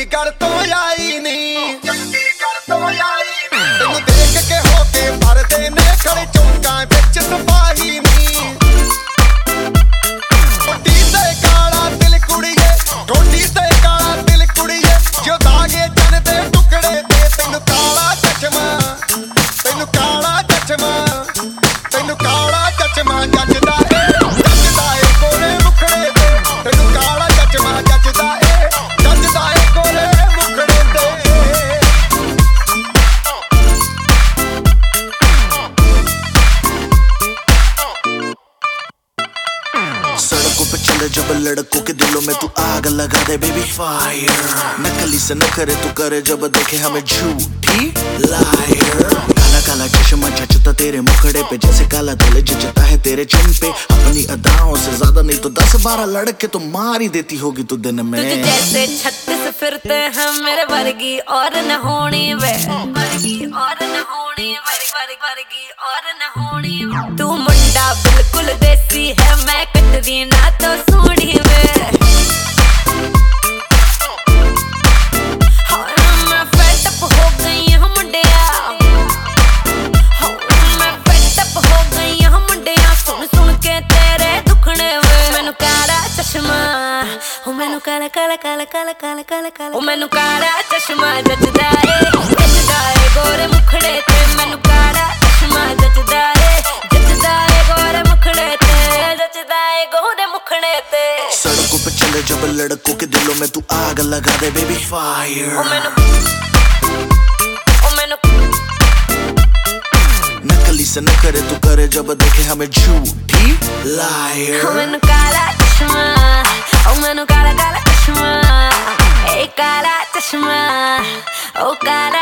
ਚੰਡੀਗੜ੍ਹ ਤੋਂ ਆਈ ਨਹੀਂ ਚੰਡੀਗੜ੍ਹ ਤੋਂ ਆਈ ਤੈਨੂੰ ਦੇਖ ਕੇ ਹੋ ਕੇ ਭਰਦੇ ਨੇ ਖੜੇ ਚੌਂਕਾਂ ਵਿੱਚ ਸਪਾਹੀ ਨਹੀਂ ਕੋਟੀ ਤੇ ਕਾਲਾ ਦਿਲ ਕੁੜੀਏ ਕੋਟੀ ਤੇ ਕਾਲਾ ਦਿਲ ਕੁੜੀਏ ਜੋ ਦਾਗੇ ਚੰਨ ਦੇ ਟੁਕੜੇ ਤੇ ਤੈਨੂੰ ਕਾਲਾ ਚਸ਼ਮਾ। ਤੈਨੂੰ ਕਾਲਾ ਚਸ਼ਮਾ ਤੈਨੂੰ ਕਾਲਾ ਚਸ਼ਮਾ ਜੱਜਦਾ लड़कों के दिलों में तू आग लगा दे बेबी फायर नकली से न करे, तू करे जब देखे हमें झूठी लायर काला काला चश्मा जचता तेरे मुखड़े पे, जैसे काला दिल जचता है तेरे चिन पे। अपनी अदाओं से ज़्यादा नहीं तो दस बारह लड़के तो मार ही देती होगी तू दिन में। जैसे छत्तीस फिरते हैं मेरे वर्गी और न होनी वे। वर्गी और न होनी वर्गी और न होनी तू मुंडा बिल्कुल देसी है, मैं कटरी ओ मैनू काला काला काला काला काला काला काला ओ मैनू काला चश्मा जचदा ਏ ਜੱਜਦਾ ਏ ਗੋਰੇ ਮੁਖੜੇ ਤੇ ਮੈਨੂੰ ਕਾਲਾ ਚਸ਼ਮਾ ਜਚਦਾ ਏ ਜਚਦਾ ਏ ਗੋਰੇ ਮੁਖੜੇ ਤੇ ਜਚਦਾ ਏ ਗੋਰੇ ਮੁਖੜੇ ਤੇ सड़कों पे चले जब लड़कों के दिलों में तू आग लगा दे बेबी ओ फायर मैनू ओ मैनू नकली से न करे तू करे जब देखे हमें झूठी लायर ओ मैनू काला चश्मा ओ मैनू काला काला चश्मा ए काला चश्मा ओ काला